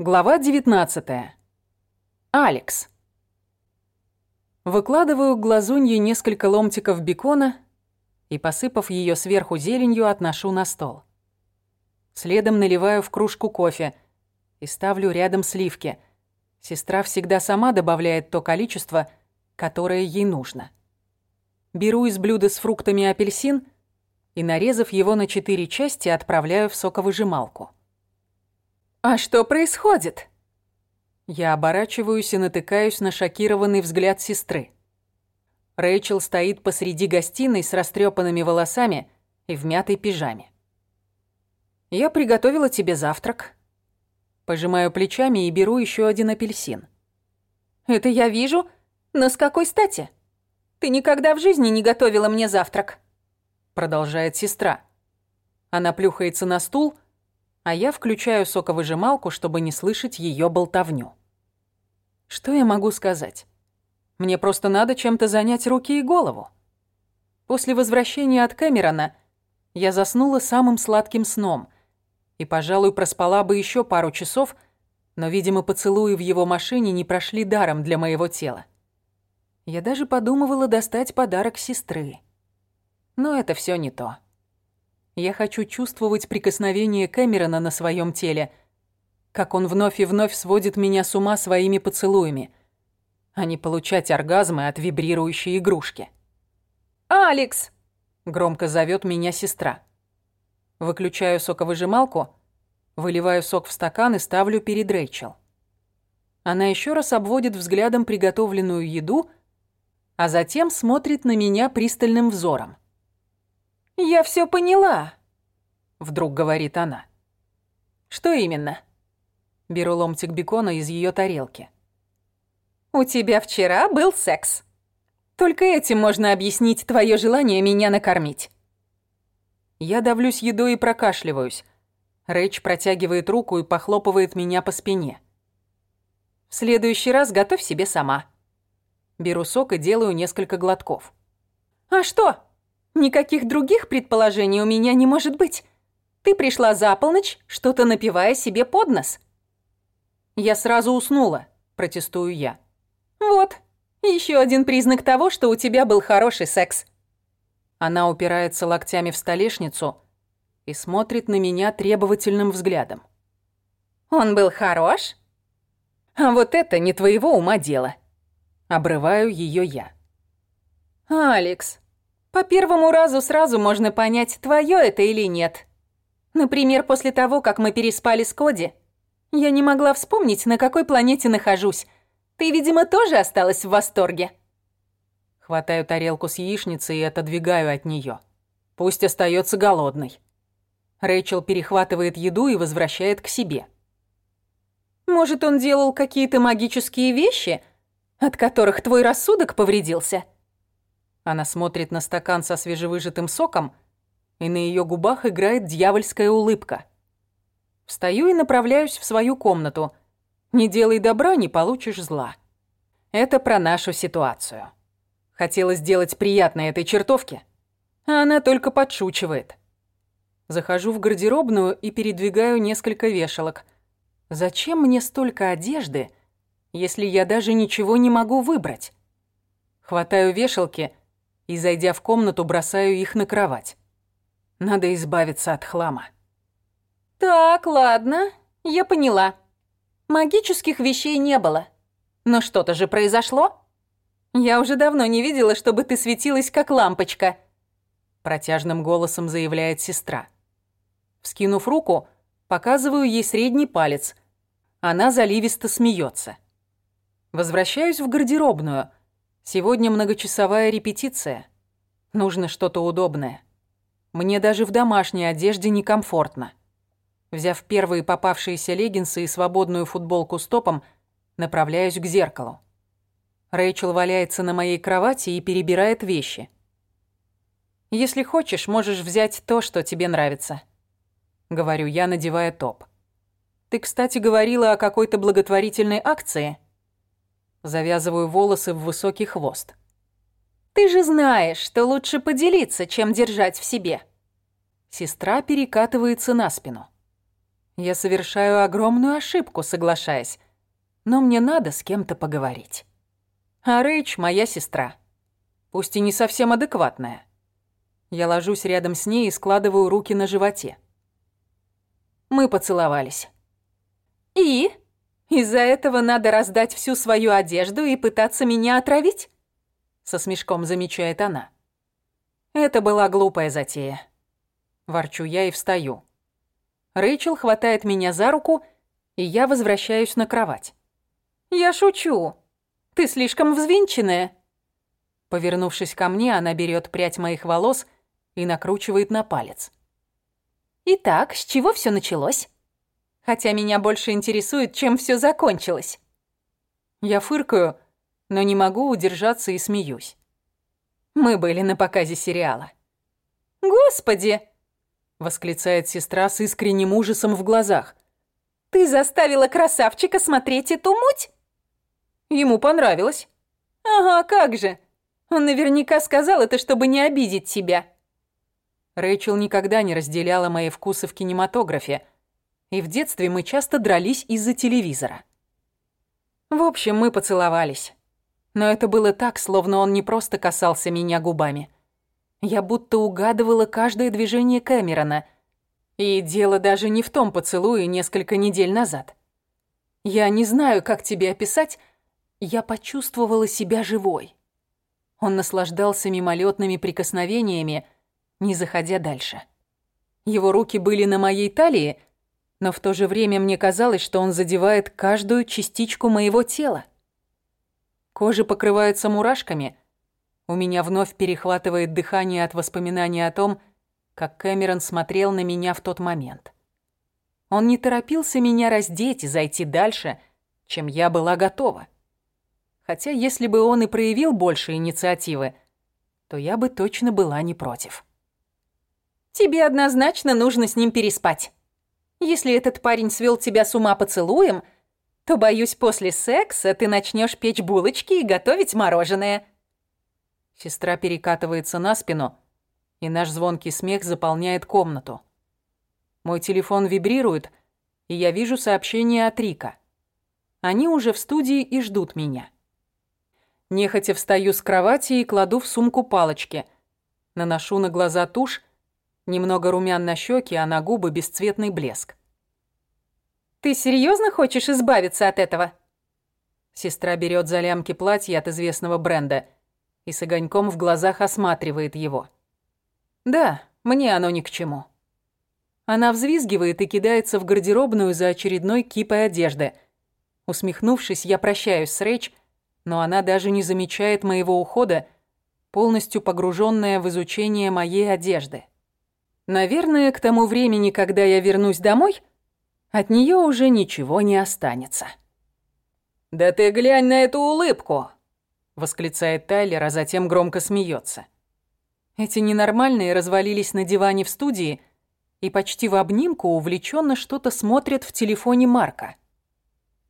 Глава 19. Алекс. Выкладываю к глазунье несколько ломтиков бекона и, посыпав ее сверху зеленью, отношу на стол. Следом наливаю в кружку кофе и ставлю рядом сливки. Сестра всегда сама добавляет то количество, которое ей нужно. Беру из блюда с фруктами апельсин и, нарезав его на четыре части, отправляю в соковыжималку. «А что происходит?» Я оборачиваюсь и натыкаюсь на шокированный взгляд сестры. Рэйчел стоит посреди гостиной с растрепанными волосами и в мятой пижаме. «Я приготовила тебе завтрак». Пожимаю плечами и беру еще один апельсин. «Это я вижу, но с какой стати? Ты никогда в жизни не готовила мне завтрак», продолжает сестра. Она плюхается на стул а я включаю соковыжималку, чтобы не слышать ее болтовню. Что я могу сказать? Мне просто надо чем-то занять руки и голову. После возвращения от Кэмерона я заснула самым сладким сном и, пожалуй, проспала бы еще пару часов, но, видимо, поцелуи в его машине не прошли даром для моего тела. Я даже подумывала достать подарок сестры. Но это все не то. Я хочу чувствовать прикосновение Кэмерона на своем теле, как он вновь и вновь сводит меня с ума своими поцелуями, а не получать оргазмы от вибрирующей игрушки. «Алекс!» — громко зовет меня сестра. Выключаю соковыжималку, выливаю сок в стакан и ставлю перед Рэйчел. Она еще раз обводит взглядом приготовленную еду, а затем смотрит на меня пристальным взором. «Я все поняла», — вдруг говорит она. «Что именно?» Беру ломтик бекона из ее тарелки. «У тебя вчера был секс. Только этим можно объяснить твое желание меня накормить». Я давлюсь едой и прокашливаюсь. Рэйч протягивает руку и похлопывает меня по спине. «В следующий раз готовь себе сама». Беру сок и делаю несколько глотков. «А что?» Никаких других предположений у меня не может быть. Ты пришла за полночь, что-то напивая себе под нос. Я сразу уснула, протестую я. Вот, еще один признак того, что у тебя был хороший секс. Она упирается локтями в столешницу и смотрит на меня требовательным взглядом. Он был хорош? А вот это не твоего ума дело. Обрываю ее я. Алекс, по первому разу сразу можно понять, твое это или нет. Например, после того, как мы переспали с Коди, я не могла вспомнить, на какой планете нахожусь. Ты, видимо, тоже осталась в восторге. Хватаю тарелку с яичницей и отодвигаю от нее. Пусть остается голодной. Рэйчел перехватывает еду и возвращает к себе. Может, он делал какие-то магические вещи, от которых твой рассудок повредился? Она смотрит на стакан со свежевыжатым соком, и на ее губах играет дьявольская улыбка. Встаю и направляюсь в свою комнату. Не делай добра, не получишь зла. Это про нашу ситуацию. Хотела сделать приятное этой чертовке, а она только подшучивает. Захожу в гардеробную и передвигаю несколько вешалок. Зачем мне столько одежды, если я даже ничего не могу выбрать? Хватаю вешалки — и, зайдя в комнату, бросаю их на кровать. Надо избавиться от хлама. «Так, ладно, я поняла. Магических вещей не было. Но что-то же произошло? Я уже давно не видела, чтобы ты светилась, как лампочка», протяжным голосом заявляет сестра. Вскинув руку, показываю ей средний палец. Она заливисто смеется. Возвращаюсь в гардеробную – Сегодня многочасовая репетиция. Нужно что-то удобное. Мне даже в домашней одежде некомфортно. Взяв первые попавшиеся леггинсы и свободную футболку с топом, направляюсь к зеркалу. Рэйчел валяется на моей кровати и перебирает вещи. «Если хочешь, можешь взять то, что тебе нравится», — говорю я, надевая топ. «Ты, кстати, говорила о какой-то благотворительной акции?» Завязываю волосы в высокий хвост. «Ты же знаешь, что лучше поделиться, чем держать в себе». Сестра перекатывается на спину. Я совершаю огромную ошибку, соглашаясь, но мне надо с кем-то поговорить. А Рэйч — моя сестра, пусть и не совсем адекватная. Я ложусь рядом с ней и складываю руки на животе. Мы поцеловались. «И? Из-за этого надо раздать всю свою одежду и пытаться меня отравить?» Со смешком замечает она. Это была глупая затея. Ворчу я и встаю. Рэйчел хватает меня за руку, и я возвращаюсь на кровать. «Я шучу. Ты слишком взвинченная». Повернувшись ко мне, она берет прядь моих волос и накручивает на палец. «Итак, с чего все началось? Хотя меня больше интересует, чем все закончилось». Я фыркаю, но не могу удержаться и смеюсь. Мы были на показе сериала. «Господи!» — восклицает сестра с искренним ужасом в глазах. «Ты заставила красавчика смотреть эту муть?» Ему понравилось. «Ага, как же. Он наверняка сказал это, чтобы не обидеть тебя». Рэйчел никогда не разделяла мои вкусы в кинематографе, и в детстве мы часто дрались из-за телевизора. В общем, мы поцеловались. Но это было так, словно он не просто касался меня губами. Я будто угадывала каждое движение Кэмерона. И дело даже не в том поцелуе несколько недель назад. Я не знаю, как тебе описать, я почувствовала себя живой. Он наслаждался мимолетными прикосновениями, не заходя дальше. Его руки были на моей талии, но в то же время мне казалось, что он задевает каждую частичку моего тела. Кожа покрывается мурашками. У меня вновь перехватывает дыхание от воспоминания о том, как Кэмерон смотрел на меня в тот момент. Он не торопился меня раздеть и зайти дальше, чем я была готова. Хотя если бы он и проявил больше инициативы, то я бы точно была не против. «Тебе однозначно нужно с ним переспать. Если этот парень свел тебя с ума поцелуем, то, боюсь, после секса ты начнешь печь булочки и готовить мороженое». Сестра перекатывается на спину, и наш звонкий смех заполняет комнату. Мой телефон вибрирует, и я вижу сообщение от Рика. Они уже в студии и ждут меня. Нехотя встаю с кровати и кладу в сумку палочки. Наношу на глаза тушь, немного румян на щеки, а на губы бесцветный блеск. Ты серьезно хочешь избавиться от этого? Сестра берет за лямки платья от известного бренда и с огоньком в глазах осматривает его. Да, мне оно ни к чему. Она взвизгивает и кидается в гардеробную за очередной кипой одежды. Усмехнувшись, я прощаюсь с Рэйч, но она даже не замечает моего ухода, полностью погруженная в изучение моей одежды. Наверное, к тому времени, когда я вернусь домой, от нее уже ничего не останется. «Да ты глянь на эту улыбку!» — восклицает Тайлер, а затем громко смеется. Эти ненормальные развалились на диване в студии и почти в обнимку увлеченно что-то смотрят в телефоне Марка.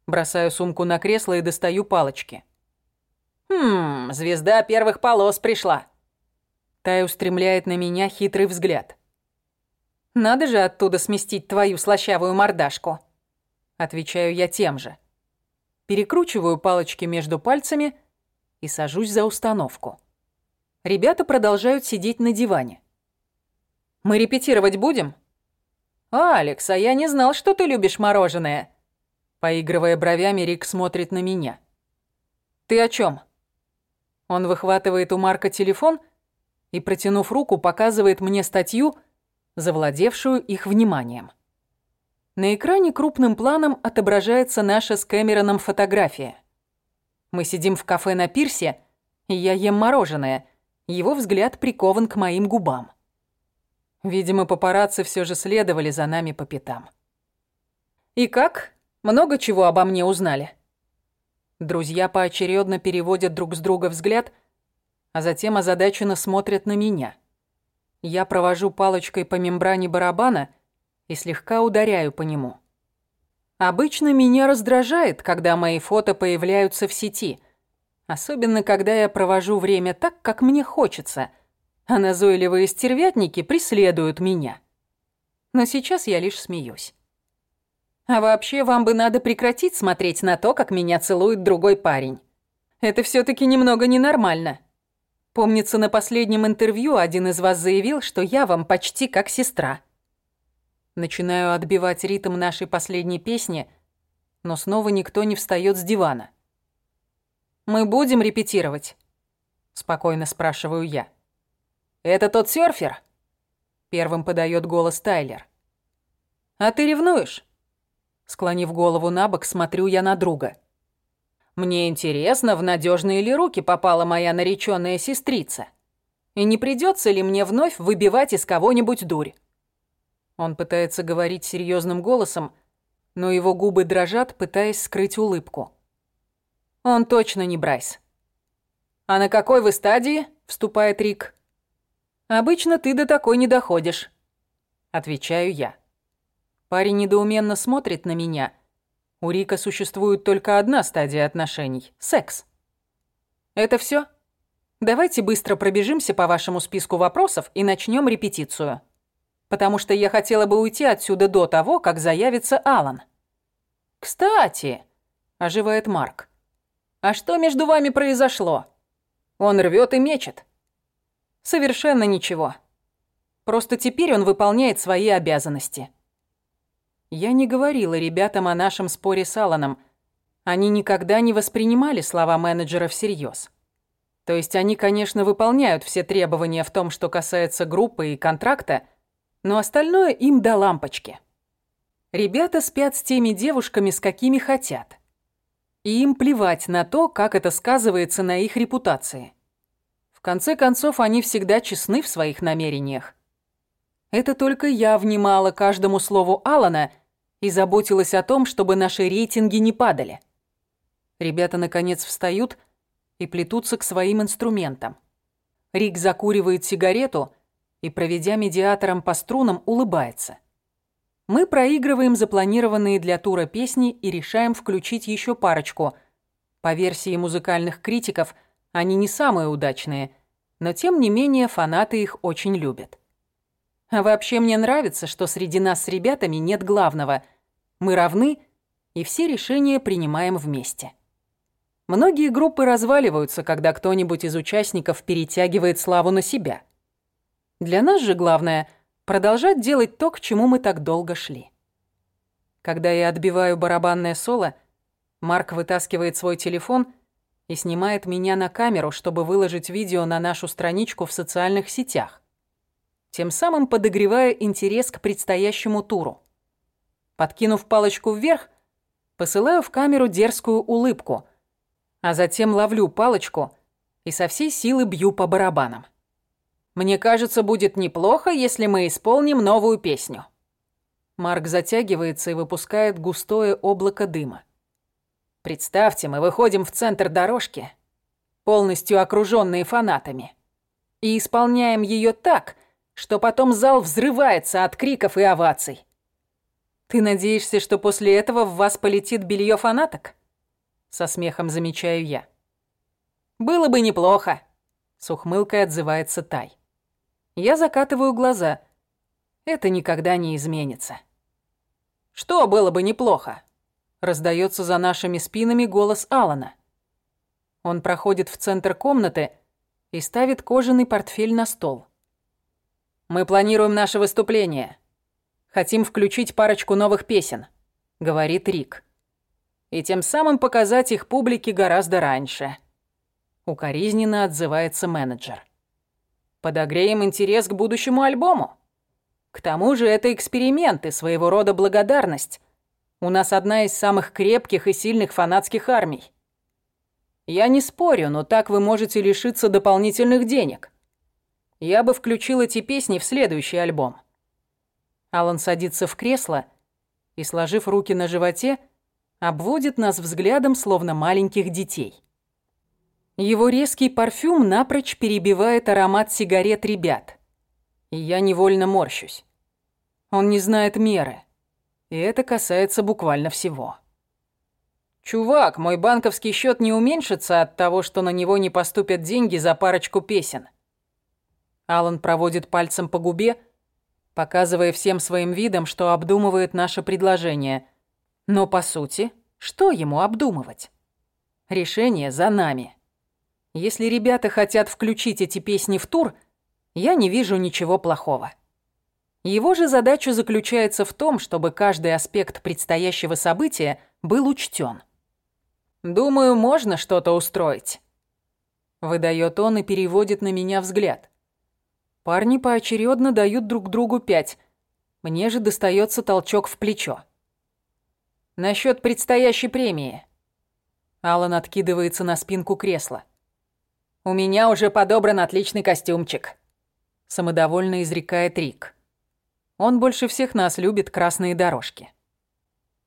Бросаю сумку на кресло и достаю палочки. «Хм, звезда первых полос пришла!» Тай устремляет на меня хитрый взгляд. Надо же оттуда сместить твою слащавую мордашку. Отвечаю я тем же. Перекручиваю палочки между пальцами и сажусь за установку. Ребята продолжают сидеть на диване. Мы репетировать будем? Алекс, а я не знал, что ты любишь мороженое. Поигрывая бровями, Рик смотрит на меня. Ты о чем? Он выхватывает у Марка телефон и, протянув руку, показывает мне статью завладевшую их вниманием. На экране крупным планом отображается наша с Кэмероном фотография. Мы сидим в кафе на пирсе, и я ем мороженое. Его взгляд прикован к моим губам. Видимо, папарацци все же следовали за нами по пятам. «И как? Много чего обо мне узнали?» Друзья поочередно переводят друг с друга взгляд, а затем озадаченно смотрят на меня – я провожу палочкой по мембране барабана и слегка ударяю по нему. Обычно меня раздражает, когда мои фото появляются в сети, особенно когда я провожу время так, как мне хочется, а назойливые стервятники преследуют меня. Но сейчас я лишь смеюсь. А вообще, вам бы надо прекратить смотреть на то, как меня целует другой парень. Это все таки немного ненормально. Помнится, на последнем интервью один из вас заявил, что я вам почти как сестра. Начинаю отбивать ритм нашей последней песни, но снова никто не встает с дивана. «Мы будем репетировать?» — спокойно спрашиваю я. «Это тот серфер?» — первым подает голос Тайлер. «А ты ревнуешь?» Склонив голову на бок, смотрю я на друга. «Мне интересно, в надежные ли руки попала моя нареченная сестрица. И не придется ли мне вновь выбивать из кого-нибудь дурь?» Он пытается говорить серьезным голосом, но его губы дрожат, пытаясь скрыть улыбку. Он точно не Брайс. «А на какой вы стадии?» — вступает Рик. «Обычно ты до такой не доходишь», — отвечаю я. Парень недоуменно смотрит на меня. У Рика существует только одна стадия отношений — секс. «Это все? Давайте быстро пробежимся по вашему списку вопросов и начнем репетицию. Потому что я хотела бы уйти отсюда до того, как заявится Алан. «Кстати», — оживает Марк, — «а что между вами произошло? Он рвет и мечет». «Совершенно ничего. Просто теперь он выполняет свои обязанности». Я не говорила ребятам о нашем споре с Аланом. Они никогда не воспринимали слова менеджера всерьез. То есть они, конечно, выполняют все требования в том, что касается группы и контракта, но остальное им до лампочки. Ребята спят с теми девушками, с какими хотят. И им плевать на то, как это сказывается на их репутации. В конце концов, они всегда честны в своих намерениях. Это только я внимала каждому слову Алана – и заботилась о том, чтобы наши рейтинги не падали. Ребята, наконец, встают и плетутся к своим инструментам. Рик закуривает сигарету и, проведя медиатором по струнам, улыбается. Мы проигрываем запланированные для тура песни и решаем включить еще парочку. По версии музыкальных критиков, они не самые удачные, но тем не менее фанаты их очень любят. А вообще мне нравится, что среди нас с ребятами нет главного — мы равны, и все решения принимаем вместе. Многие группы разваливаются, когда кто-нибудь из участников перетягивает славу на себя. Для нас же главное — продолжать делать то, к чему мы так долго шли. Когда я отбиваю барабанное соло, Марк вытаскивает свой телефон и снимает меня на камеру, чтобы выложить видео на нашу страничку в социальных сетях, тем самым подогревая интерес к предстоящему туру. Подкинув палочку вверх, посылаю в камеру дерзкую улыбку, а затем ловлю палочку и со всей силы бью по барабанам. Мне кажется, будет неплохо, если мы исполним новую песню. Марк затягивается и выпускает густое облако дыма. Представьте, мы выходим в центр дорожки, полностью окружённые фанатами, и исполняем её так, что потом зал взрывается от криков и оваций. Ты надеешься, что после этого в вас полетит белье фанаток? Со смехом замечаю я. Было бы неплохо, с ухмылкой отзывается Тай. Я закатываю глаза. Это никогда не изменится. Что было бы неплохо? Раздается за нашими спинами голос Алана. Он проходит в центр комнаты и ставит кожаный портфель на стол. Мы планируем наше выступление. Хотим включить парочку новых песен», — говорит Рик. «И тем самым показать их публике гораздо раньше». Укоризненно отзывается менеджер. «Подогреем интерес к будущему альбому. К тому же это эксперимент и своего рода благодарность. У нас одна из самых крепких и сильных фанатских армий. Я не спорю, но так вы можете лишиться дополнительных денег. Я бы включил эти песни в следующий альбом. Алан садится в кресло и, сложив руки на животе, обводит нас взглядом, словно маленьких детей. Его резкий парфюм напрочь перебивает аромат сигарет ребят, и я невольно морщусь. Он не знает меры, и это касается буквально всего. «Чувак, мой банковский счет не уменьшится от того, что на него не поступят деньги за парочку песен». Алан проводит пальцем по губе, показывая всем своим видом, что обдумывает наше предложение, Но по сути, что ему обдумывать? Решение за нами. Если ребята хотят включить эти песни в тур, я не вижу ничего плохого. Его же задача заключается в том, чтобы каждый аспект предстоящего события был учтен. Думаю, можно что-то устроить. Выдает он и переводит на меня взгляд. Парни поочередно дают друг другу пять. Мне же достается толчок в плечо. Насчет предстоящей премии. Алан откидывается на спинку кресла. У меня уже подобран отличный костюмчик. Самодовольно изрекает Рик. Он больше всех нас любит красные дорожки.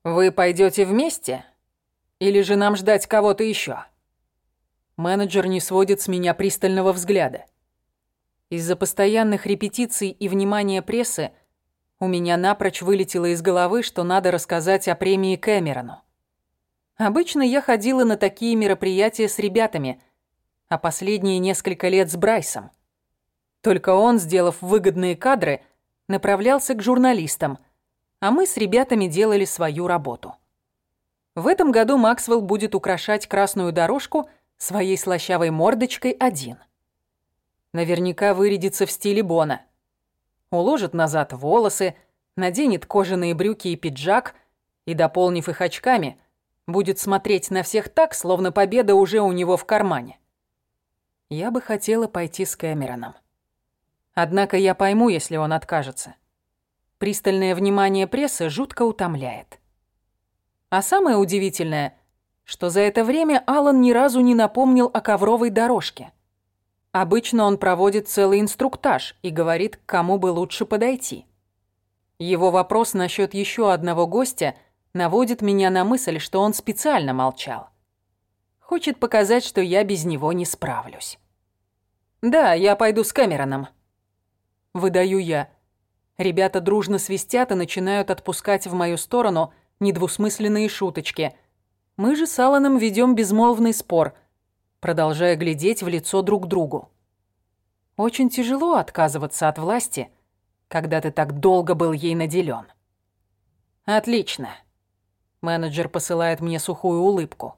Вы пойдете вместе? Или же нам ждать кого-то еще? Менеджер не сводит с меня пристального взгляда. Из-за постоянных репетиций и внимания прессы у меня напрочь вылетело из головы, что надо рассказать о премии Кэмерону. Обычно я ходила на такие мероприятия с ребятами, а последние несколько лет с Брайсом. Только он, сделав выгодные кадры, направлялся к журналистам, а мы с ребятами делали свою работу. В этом году Максвелл будет украшать красную дорожку своей слащавой мордочкой один. Наверняка вырядится в стиле Бона. Уложит назад волосы, наденет кожаные брюки и пиджак и, дополнив их очками, будет смотреть на всех так, словно победа уже у него в кармане. Я бы хотела пойти с Кэмероном. Однако я пойму, если он откажется. Пристальное внимание прессы жутко утомляет. А самое удивительное — что за это время Алан ни разу не напомнил о ковровой дорожке. Обычно он проводит целый инструктаж и говорит, к кому бы лучше подойти. Его вопрос насчет еще одного гостя наводит меня на мысль, что он специально молчал. Хочет показать, что я без него не справлюсь. «Да, я пойду с Кэмероном». Выдаю я. Ребята дружно свистят и начинают отпускать в мою сторону недвусмысленные шуточки – мы же с Аланом ведем безмолвный спор, продолжая глядеть в лицо друг другу. Очень тяжело отказываться от власти, когда ты так долго был ей наделен. Отлично. Менеджер посылает мне сухую улыбку.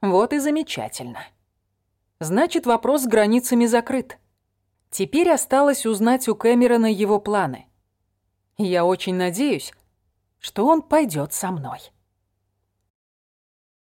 Вот и замечательно. Значит, вопрос с границами закрыт. Теперь осталось узнать у Кэмерона его планы. Я очень надеюсь, что он пойдет со мной.